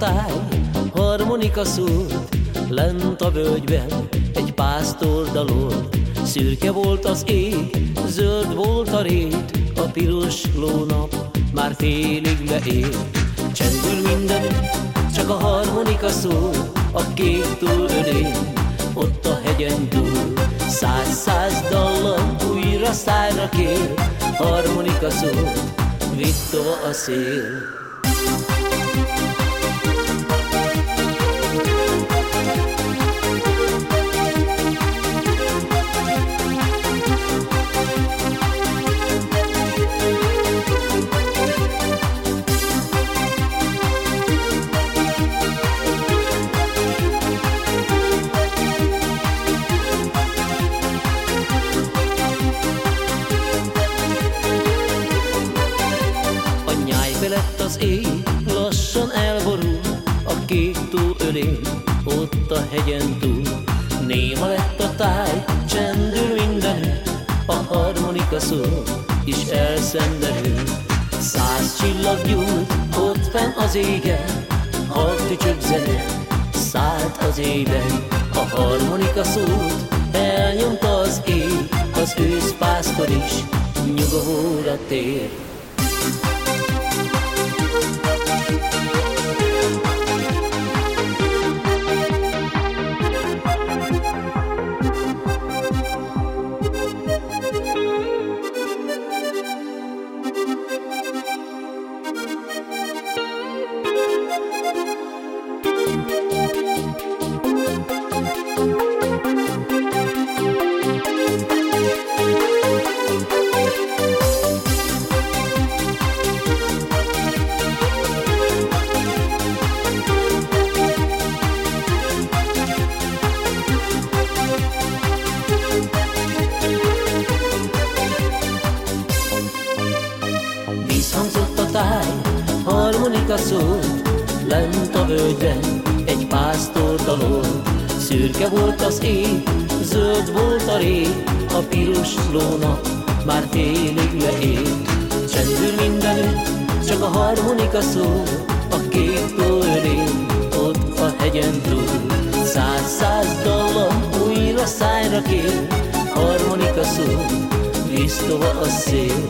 táj, harmonika szólt, lent a völgyben egy pásztor dalol. Szürke volt az ég, zöld volt a rét, a piros lónap már félig leér. Csendül minden, csak a harmonika szól, a kék túl ölén, ott a hegyen túl. Száz-száz dallam újra szájra kér, harmonika szól, vitt a szél. Az éj, lassan elborul a kék tó ölén, ott a hegyen túl. Néma lett a táj, csendül mindenütt, a harmonika szól, és elszenderül. Száz csillag gyújt, ott fenn az égen, halk tücsök zene, szállt az éjben. A harmonika szólt, elnyomta az ég, az őszpásztor is nyugovóra tér. Táj, harmonika szól, lent a völgyben egy pásztor dalol. Szürke volt az ég, zöld volt a rég, a piros lóna már félig leért. Csendül mindenütt, csak a harmonika szól, a kék tórén, ott a hegyen túl. Száz-száz dallam újra szájra kér, harmonika szól, víztova a szél.